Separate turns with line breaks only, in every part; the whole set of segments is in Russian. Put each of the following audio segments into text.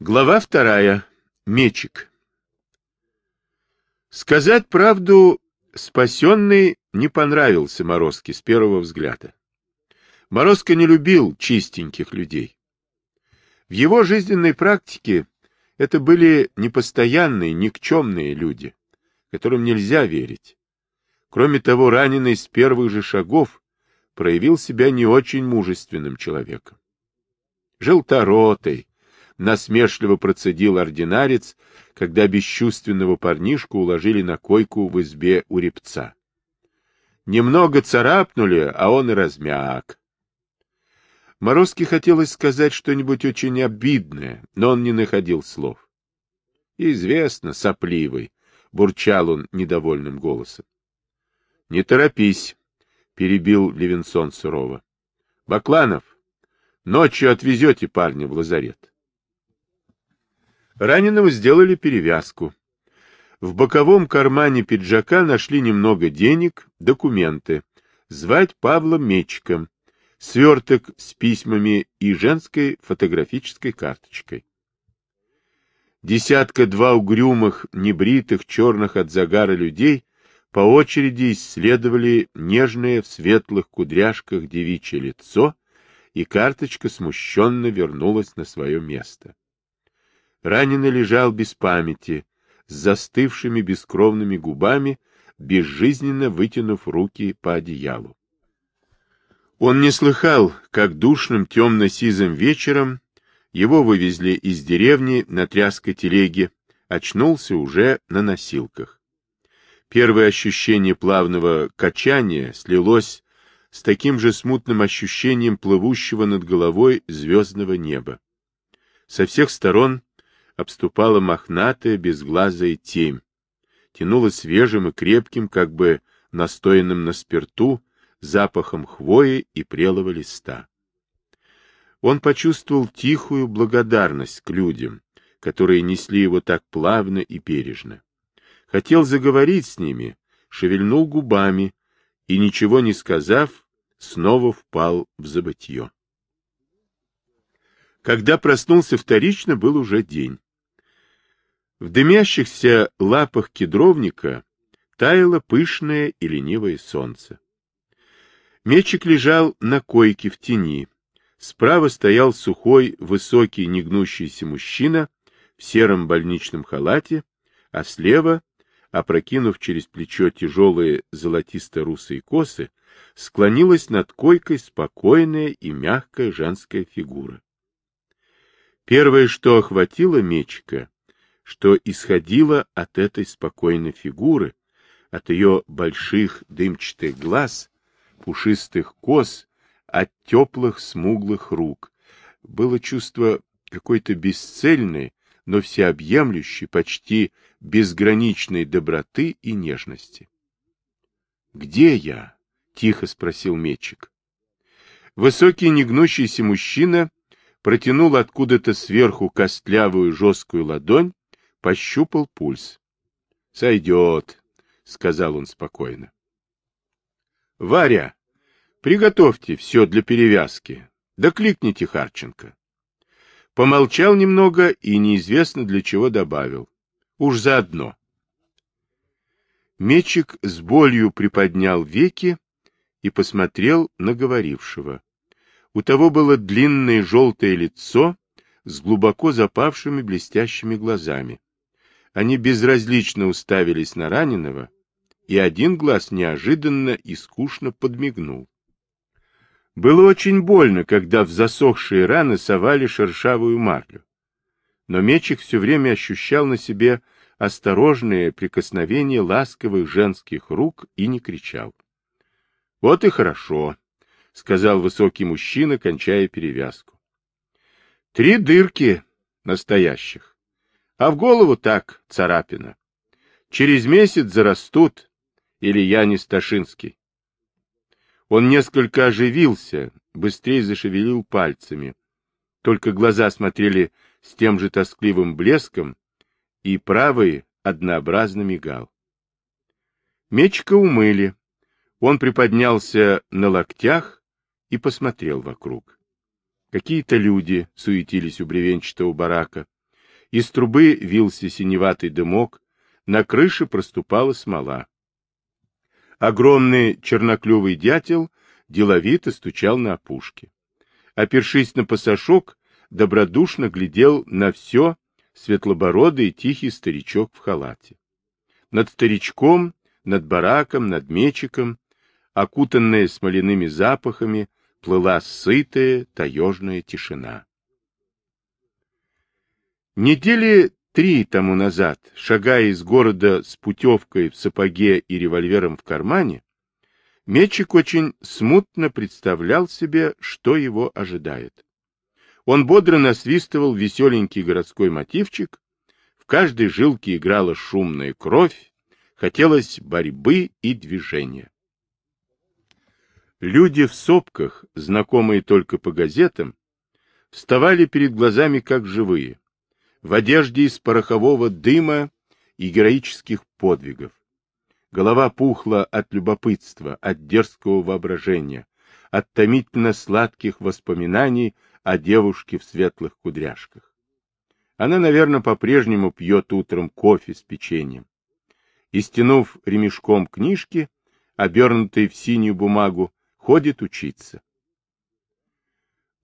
Глава вторая. Мечик. Сказать правду, спасенный не понравился Морозке с первого взгляда. Морозко не любил чистеньких людей. В его жизненной практике это были непостоянные, никчемные люди, которым нельзя верить. Кроме того, раненый с первых же шагов проявил себя не очень мужественным человеком. Желторотый, насмешливо процедил ординарец, когда бесчувственного парнишку уложили на койку в избе у репца. Немного царапнули, а он и размяк. Морозке хотелось сказать что-нибудь очень обидное, но он не находил слов. — Известно, сопливый, — бурчал он недовольным голосом. — Не торопись, — перебил Левинсон сурово. — Бакланов, ночью отвезете парня в лазарет. Раненому сделали перевязку. В боковом кармане пиджака нашли немного денег, документы. Звать Павла Мечиком, сверток с письмами и женской фотографической карточкой. Десятка-два угрюмых, небритых, черных от загара людей по очереди исследовали нежное в светлых кудряшках девичье лицо, и карточка смущенно вернулась на свое место. Раненый лежал без памяти, с застывшими бескровными губами, безжизненно вытянув руки по одеялу. Он не слыхал, как душным темно-сизым вечером его вывезли из деревни на тряской телеге, очнулся уже на носилках. Первое ощущение плавного качания слилось с таким же смутным ощущением плывущего над головой звездного неба. Со всех сторон обступала мохнатая безглазая темь, тянула свежим и крепким, как бы настоянным на спирту, запахом хвои и прелого листа. Он почувствовал тихую благодарность к людям, которые несли его так плавно и бережно. Хотел заговорить с ними, шевельнул губами и, ничего не сказав, снова впал в забытье. Когда проснулся вторично, был уже день. В дымящихся лапах кедровника таяло пышное и ленивое солнце. Мечик лежал на койке в тени. Справа стоял сухой, высокий, негнущийся мужчина в сером больничном халате, а слева, опрокинув через плечо тяжелые золотисто-русые косы, склонилась над койкой спокойная и мягкая женская фигура. Первое, что охватило Мечика, что исходило от этой спокойной фигуры, от ее больших дымчатых глаз, пушистых кос, от теплых смуглых рук. Было чувство какой-то бесцельной, но всеобъемлющей, почти безграничной доброты и нежности. «Где я?» — тихо спросил Мечик. Высокий негнущийся мужчина протянул откуда-то сверху костлявую жесткую ладонь пощупал пульс. — Сойдет, — сказал он спокойно. — Варя, приготовьте все для перевязки. Да кликните Харченко. Помолчал немного и неизвестно для чего добавил. Уж заодно. Мечик с болью приподнял веки и посмотрел на говорившего. У того было длинное желтое лицо с глубоко запавшими блестящими глазами. Они безразлично уставились на раненого, и один глаз неожиданно и скучно подмигнул. Было очень больно, когда в засохшие раны совали шершавую марлю. Но Мечик все время ощущал на себе осторожные прикосновения ласковых женских рук и не кричал. — Вот и хорошо, — сказал высокий мужчина, кончая перевязку. — Три дырки настоящих а в голову так, царапина. Через месяц зарастут, или я не Сташинский. Он несколько оживился, быстрее зашевелил пальцами. Только глаза смотрели с тем же тоскливым блеском, и правый однообразно мигал. Мечика умыли. Он приподнялся на локтях и посмотрел вокруг. Какие-то люди суетились у бревенчатого барака Из трубы вился синеватый дымок, на крыше проступала смола. Огромный черноклювый дятел деловито стучал на опушке. Опершись на пасашок, добродушно глядел на все светлобородый тихий старичок в халате. Над старичком, над бараком, над мечиком, окутанная смоляными запахами, плыла сытая таежная тишина. Недели три тому назад, шагая из города с путевкой в сапоге и револьвером в кармане, Мечик очень смутно представлял себе, что его ожидает. Он бодро насвистывал веселенький городской мотивчик, в каждой жилке играла шумная кровь, хотелось борьбы и движения. Люди в сопках, знакомые только по газетам, вставали перед глазами как живые, в одежде из порохового дыма и героических подвигов. Голова пухла от любопытства, от дерзкого воображения, от томительно сладких воспоминаний о девушке в светлых кудряшках. Она, наверное, по-прежнему пьет утром кофе с печеньем. И, стянув ремешком книжки, обернутые в синюю бумагу, ходит учиться.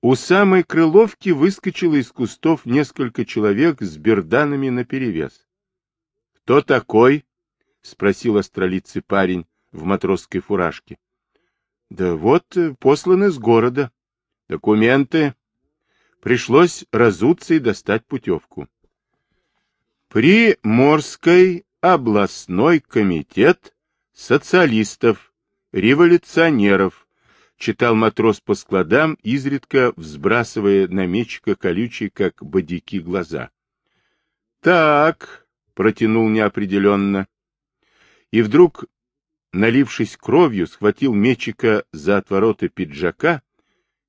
У самой Крыловки выскочило из кустов несколько человек с берданами наперевес. — Кто такой? — спросил астролицый парень в матросской фуражке. — Да вот, э, посланы с города. — Документы. Пришлось разуться и достать путевку. Приморской областной комитет социалистов, революционеров, читал матрос по складам, изредка взбрасывая на мечика колючие, как бодики, глаза. — Так, — протянул неопределенно. И вдруг, налившись кровью, схватил мечика за отвороты пиджака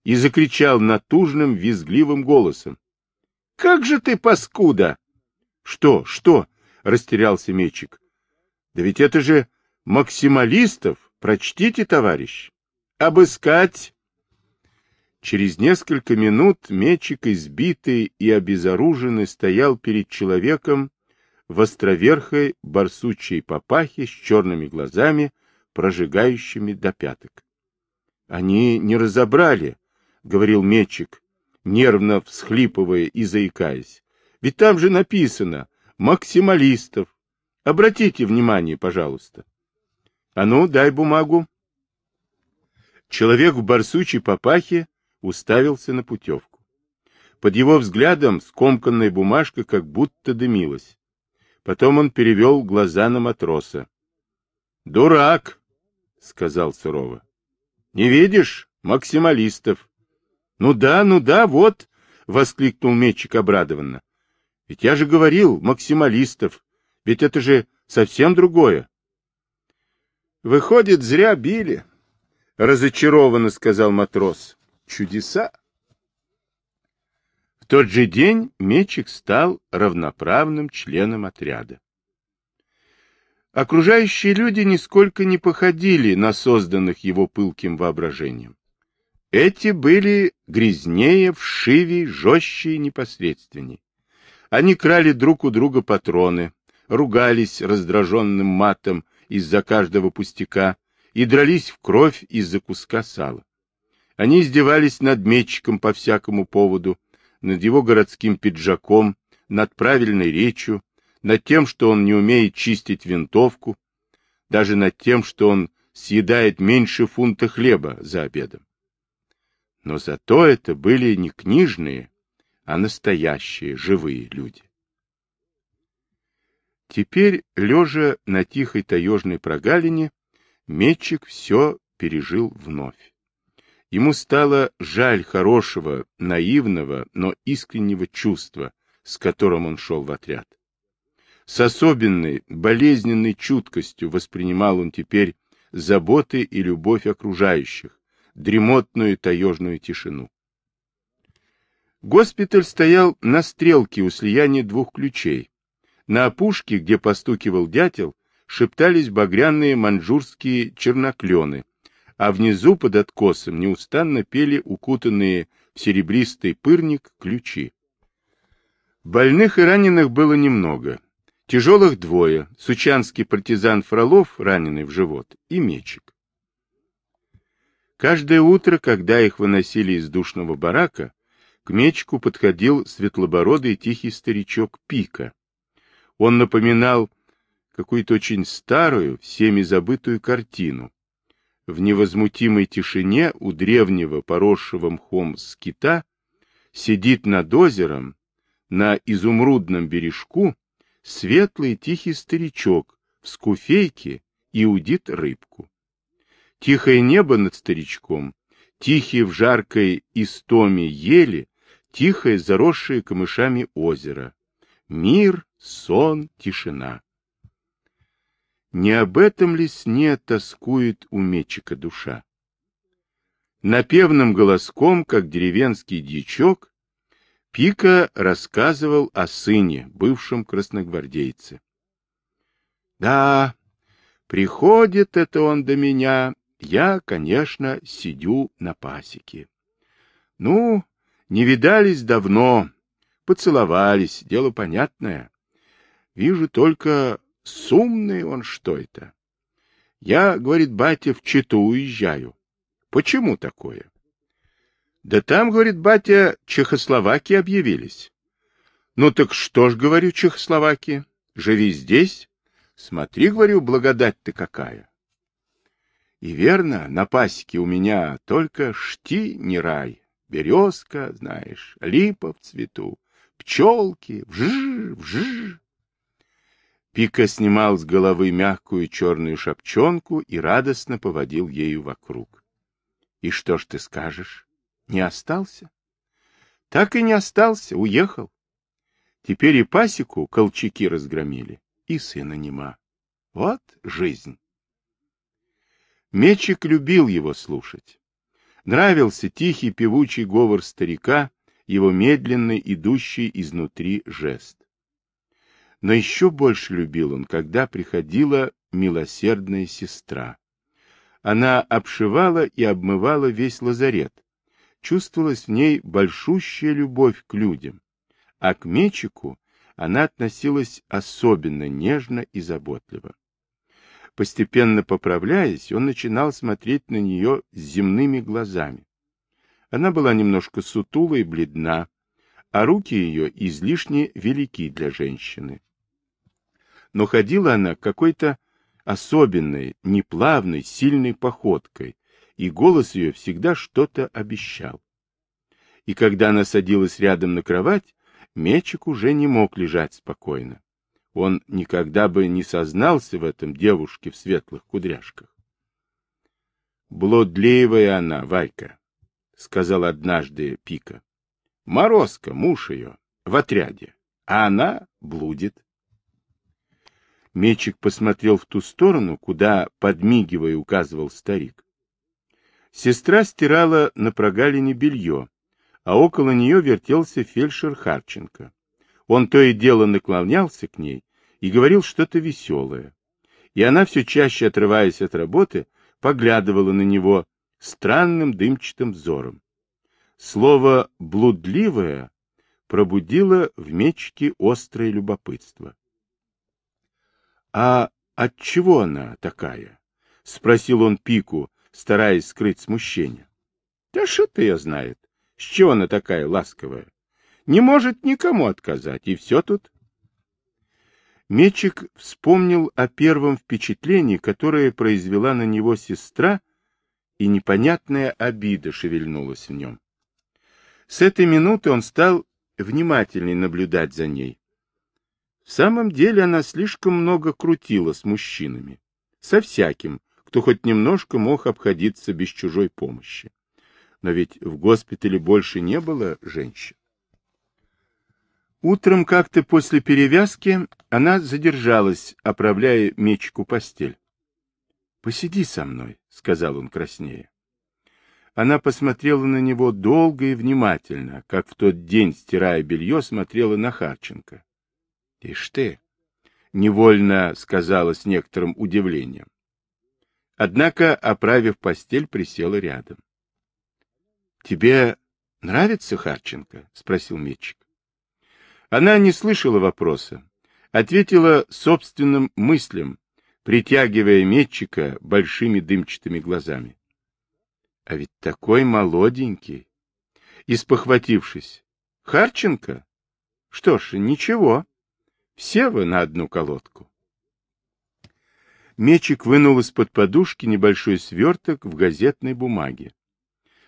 и закричал натужным, визгливым голосом. — Как же ты, паскуда! — Что, что? — растерялся мечик. — Да ведь это же максималистов! Прочтите, товарищ! Обыскать! Через несколько минут Мечик, избитый и обезоруженный, стоял перед человеком в островерхой барсучей папахе с черными глазами, прожигающими до пяток. — Они не разобрали, — говорил Мечик, нервно всхлипывая и заикаясь. — Ведь там же написано «максималистов». Обратите внимание, пожалуйста. — А ну, дай бумагу. Человек в барсучей папахе уставился на путевку. Под его взглядом скомканная бумажка как будто дымилась. Потом он перевел глаза на матроса. — Дурак, — сказал сурово. — Не видишь? Максималистов. — Ну да, ну да, вот, — воскликнул Метчик обрадованно. — Ведь я же говорил, максималистов. Ведь это же совсем другое. — Выходит, зря били, разочарованно сказал матрос. Чудеса! В тот же день Мечик стал равноправным членом отряда. Окружающие люди нисколько не походили на созданных его пылким воображением. Эти были грязнее, вшивее, жестче и непосредственней. Они крали друг у друга патроны, ругались раздраженным матом из-за каждого пустяка, и дрались в кровь из-за куска сала. Они издевались над метчиком по всякому поводу, над его городским пиджаком, над правильной речью, над тем, что он не умеет чистить винтовку, даже над тем, что он съедает меньше фунта хлеба за обедом. Но зато это были не книжные, а настоящие, живые люди. Теперь, лежа на тихой таежной прогалине, Метчик все пережил вновь. Ему стало жаль хорошего, наивного, но искреннего чувства, с которым он шел в отряд. С особенной, болезненной чуткостью воспринимал он теперь заботы и любовь окружающих, дремотную таежную тишину. Госпиталь стоял на стрелке у слияния двух ключей. На опушке, где постукивал дятел, шептались багряные манжурские черноклены, а внизу под откосом неустанно пели укутанные в серебристый пырник ключи. Больных и раненых было немного. Тяжелых двое. Сучанский партизан Фролов, раненый в живот, и Мечик. Каждое утро, когда их выносили из душного барака, к Мечику подходил светлобородый тихий старичок Пика. Он напоминал какую-то очень старую, всеми забытую картину. В невозмутимой тишине у древнего поросшего мхом скита сидит над озером на изумрудном бережку светлый тихий старичок в скуфейке и удит рыбку. Тихое небо над старичком, тихие в жаркой истоме ели, тихое заросшее камышами озеро. Мир, сон, тишина. Не об этом ли сне тоскует у мечика душа? Напевным голоском, как деревенский дьячок, Пика рассказывал о сыне, бывшем красногвардейце. Да, приходит это он до меня, я, конечно, сидю на пасеке. Ну, не видались давно, поцеловались, дело понятное. Вижу только, сумный он что это. Я, говорит батя, в Читу уезжаю. Почему такое? Да там, говорит батя, Чехословакии объявились. Ну так что ж, говорю, Чехословакии, живи здесь. Смотри, говорю, благодать ты какая. И верно, на пасеке у меня только шти не рай, березка, знаешь, липа в цвету, пчелки, вжж, вжж. Пика снимал с головы мягкую черную шапчонку и радостно поводил ею вокруг. — И что ж ты скажешь? Не остался? Так и не остался, уехал. Теперь и пасеку колчаки разгромили, и сына нема. Вот жизнь. Мечик любил его слушать. Нравился тихий певучий говор старика, его медленный, идущий изнутри жест. Но еще больше любил он, когда приходила милосердная сестра. Она обшивала и обмывала весь лазарет, чувствовалась в ней большущая любовь к людям, а к Мечику она относилась особенно нежно и заботливо. Постепенно поправляясь, он начинал смотреть на нее земными глазами. Она была немножко сутула и бледна, а руки ее излишне велики для женщины. Но ходила она какой-то особенной, неплавной, сильной походкой, и голос ее всегда что-то обещал. И когда она садилась рядом на кровать, Мечик уже не мог лежать спокойно. Он никогда бы не сознался в этом девушке в светлых кудряшках. «Блодлеевая она, Вайка», — сказал однажды Пика. «Морозко, муж ее, в отряде, а она блудит». Мечик посмотрел в ту сторону, куда, подмигивая, указывал старик. Сестра стирала на прогалине белье, а около нее вертелся фельдшер Харченко. Он то и дело наклонялся к ней и говорил что-то веселое. И она, все чаще отрываясь от работы, поглядывала на него странным дымчатым взором. Слово «блудливое» пробудило в мечке острое любопытство. — А от чего она такая? — спросил он Пику, стараясь скрыть смущение. — Да что-то ее знает. С чего она такая ласковая? Не может никому отказать, и все тут. Мечик вспомнил о первом впечатлении, которое произвела на него сестра, и непонятная обида шевельнулась в нем. С этой минуты он стал внимательней наблюдать за ней. В самом деле она слишком много крутила с мужчинами, со всяким, кто хоть немножко мог обходиться без чужой помощи. Но ведь в госпитале больше не было женщин. Утром как-то после перевязки она задержалась, оправляя мечку постель. — Посиди со мной, — сказал он краснее. Она посмотрела на него долго и внимательно, как в тот день, стирая белье, смотрела на Харченко. — Ишь ты! — невольно сказала с некоторым удивлением. Однако, оправив постель, присела рядом. — Тебе нравится Харченко? — спросил Митчик. Она не слышала вопроса, ответила собственным мыслям, притягивая метчика большими дымчатыми глазами. А ведь такой молоденький. Испохватившись. Харченко? Что ж, ничего. Все вы на одну колодку. Мечик вынул из-под подушки небольшой сверток в газетной бумаге.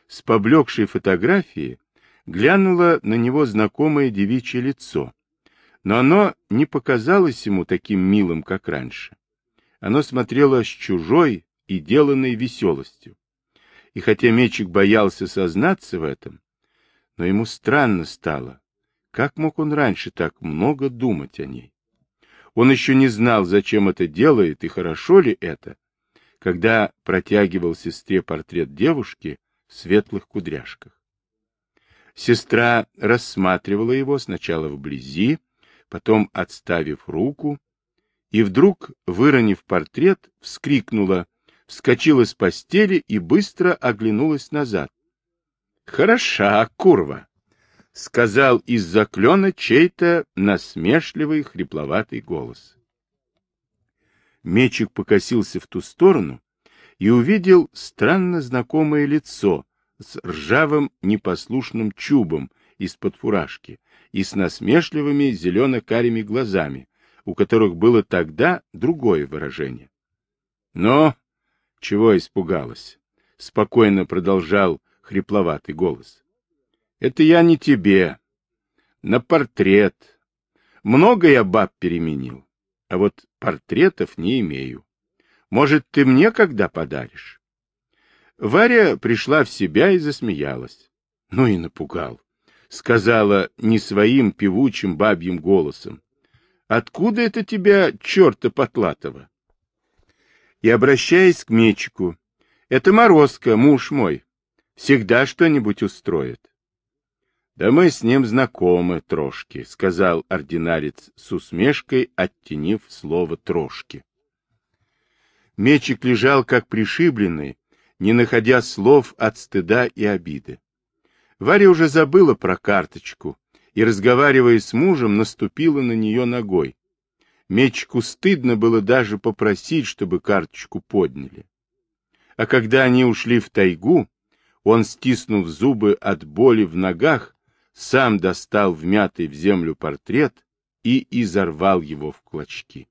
С поблекшей фотографии глянуло на него знакомое девичье лицо, но оно не показалось ему таким милым, как раньше. Оно смотрело с чужой и деланной веселостью. И хотя Мечик боялся сознаться в этом, но ему странно стало, как мог он раньше так много думать о ней. Он еще не знал, зачем это делает и хорошо ли это, когда протягивал сестре портрет девушки в светлых кудряшках. Сестра рассматривала его сначала вблизи, потом отставив руку, и вдруг, выронив портрет, вскрикнула, вскочила с постели и быстро оглянулась назад. — Хороша, курва! — сказал из-за клена чей-то насмешливый хрипловатый голос. Мечик покосился в ту сторону и увидел странно знакомое лицо с ржавым непослушным чубом из-под фуражки и с насмешливыми зелено-карими глазами, у которых было тогда другое выражение. Но чего испугалась? Спокойно продолжал хрипловатый голос. Это я не тебе. На портрет. Много я баб переменил, а вот портретов не имею. Может, ты мне когда подаришь? Варя пришла в себя и засмеялась. Ну и напугал. Сказала не своим певучим бабьим голосом. Откуда это тебя, черта потлатого? И, обращаясь к мечику, это Морозко, муж мой, всегда что-нибудь устроит. — Да мы с ним знакомы, трошки, — сказал ординарец с усмешкой, оттенив слово трошки. Мечик лежал как пришибленный, не находя слов от стыда и обиды. Варя уже забыла про карточку и, разговаривая с мужем, наступила на нее ногой. Мечику стыдно было даже попросить, чтобы карточку подняли. А когда они ушли в тайгу, он, стиснув зубы от боли в ногах, сам достал вмятый в землю портрет и изорвал его в клочки.